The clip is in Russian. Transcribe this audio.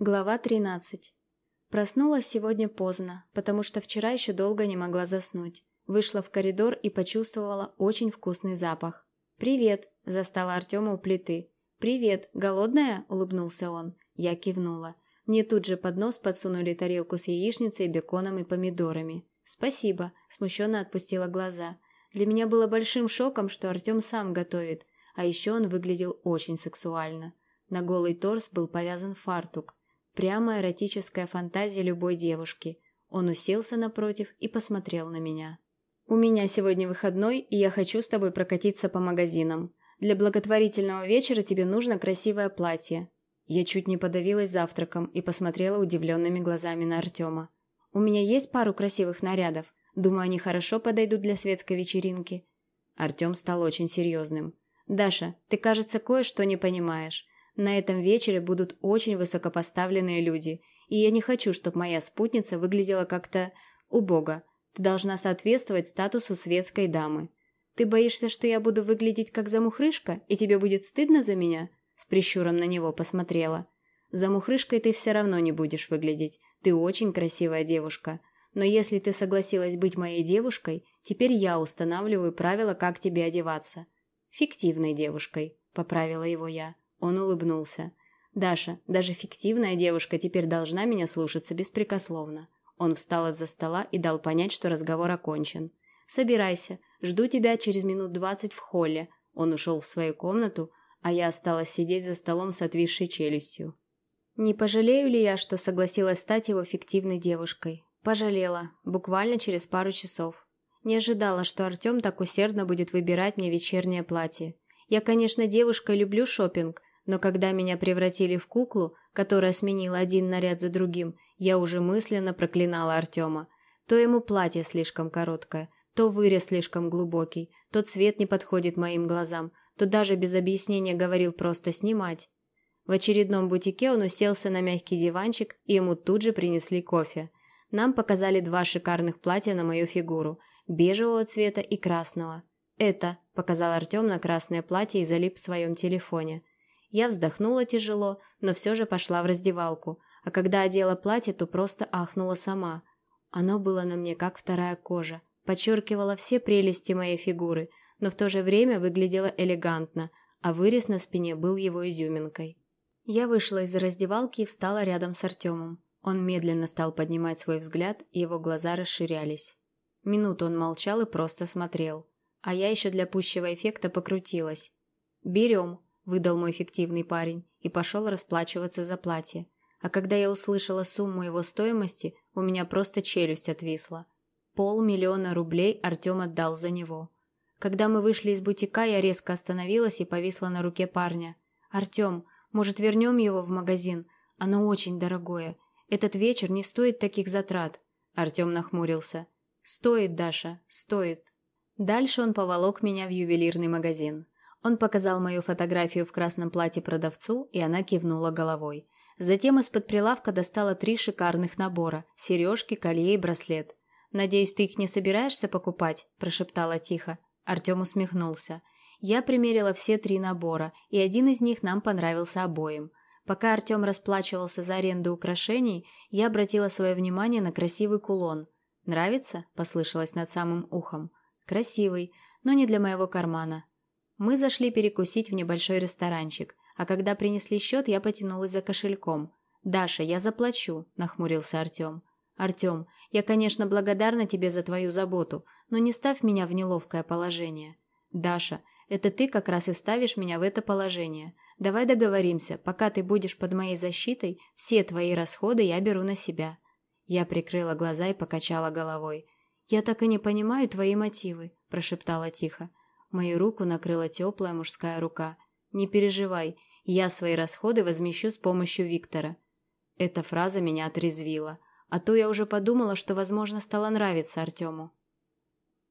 Глава 13. Проснулась сегодня поздно, потому что вчера еще долго не могла заснуть. Вышла в коридор и почувствовала очень вкусный запах. «Привет!» – застала Артема у плиты. «Привет! Голодная?» – улыбнулся он. Я кивнула. Мне тут же под нос подсунули тарелку с яичницей, беконом и помидорами. «Спасибо!» – смущенно отпустила глаза. Для меня было большим шоком, что Артем сам готовит, а еще он выглядел очень сексуально. На голый торс был повязан фартук, Прямо эротическая фантазия любой девушки. Он уселся напротив и посмотрел на меня. «У меня сегодня выходной, и я хочу с тобой прокатиться по магазинам. Для благотворительного вечера тебе нужно красивое платье». Я чуть не подавилась завтраком и посмотрела удивленными глазами на Артема. «У меня есть пару красивых нарядов. Думаю, они хорошо подойдут для светской вечеринки». Артем стал очень серьезным. «Даша, ты, кажется, кое-что не понимаешь. На этом вечере будут очень высокопоставленные люди, и я не хочу, чтобы моя спутница выглядела как-то убого. Ты должна соответствовать статусу светской дамы. Ты боишься, что я буду выглядеть как замухрышка, и тебе будет стыдно за меня?» С прищуром на него посмотрела. «Замухрышкой ты все равно не будешь выглядеть. Ты очень красивая девушка. Но если ты согласилась быть моей девушкой, теперь я устанавливаю правила, как тебе одеваться. Фиктивной девушкой», — поправила его я. Он улыбнулся. «Даша, даже фиктивная девушка теперь должна меня слушаться беспрекословно». Он встал из-за стола и дал понять, что разговор окончен. «Собирайся. Жду тебя через минут двадцать в холле». Он ушел в свою комнату, а я осталась сидеть за столом с отвисшей челюстью. Не пожалею ли я, что согласилась стать его фиктивной девушкой? Пожалела. Буквально через пару часов. Не ожидала, что Артем так усердно будет выбирать мне вечернее платье. Я, конечно, девушка и люблю шопинг, но когда меня превратили в куклу, которая сменила один наряд за другим, я уже мысленно проклинала Артема. То ему платье слишком короткое, то вырез слишком глубокий, то цвет не подходит моим глазам, то даже без объяснения говорил просто снимать. В очередном бутике он уселся на мягкий диванчик, и ему тут же принесли кофе. Нам показали два шикарных платья на мою фигуру, бежевого цвета и красного. «Это», – показал Артем на красное платье и залип в своем телефоне. Я вздохнула тяжело, но все же пошла в раздевалку, а когда одела платье, то просто ахнула сама. Оно было на мне как вторая кожа, подчеркивало все прелести моей фигуры, но в то же время выглядело элегантно, а вырез на спине был его изюминкой. Я вышла из раздевалки и встала рядом с Артемом. Он медленно стал поднимать свой взгляд, и его глаза расширялись. Минуту он молчал и просто смотрел. А я еще для пущего эффекта покрутилась. «Берем», выдал мой фиктивный парень и пошел расплачиваться за платье. А когда я услышала сумму его стоимости, у меня просто челюсть отвисла. Полмиллиона рублей Артем отдал за него. Когда мы вышли из бутика, я резко остановилась и повисла на руке парня. «Артем, может, вернем его в магазин? Оно очень дорогое. Этот вечер не стоит таких затрат». Артем нахмурился. «Стоит, Даша, стоит». Дальше он поволок меня в ювелирный магазин. Он показал мою фотографию в красном платье продавцу, и она кивнула головой. Затем из-под прилавка достала три шикарных набора – сережки, колье и браслет. «Надеюсь, ты их не собираешься покупать?» – прошептала тихо. Артем усмехнулся. Я примерила все три набора, и один из них нам понравился обоим. Пока Артем расплачивался за аренду украшений, я обратила свое внимание на красивый кулон. «Нравится?» – послышалось над самым ухом. «Красивый, но не для моего кармана. Мы зашли перекусить в небольшой ресторанчик, а когда принесли счет, я потянулась за кошельком. «Даша, я заплачу», – нахмурился Артем. «Артем, я, конечно, благодарна тебе за твою заботу, но не ставь меня в неловкое положение». «Даша, это ты как раз и ставишь меня в это положение. Давай договоримся, пока ты будешь под моей защитой, все твои расходы я беру на себя». Я прикрыла глаза и покачала головой. «Я так и не понимаю твои мотивы», – прошептала тихо. Мою руку накрыла теплая мужская рука. «Не переживай, я свои расходы возмещу с помощью Виктора». Эта фраза меня отрезвила. А то я уже подумала, что, возможно, стало нравиться Артему.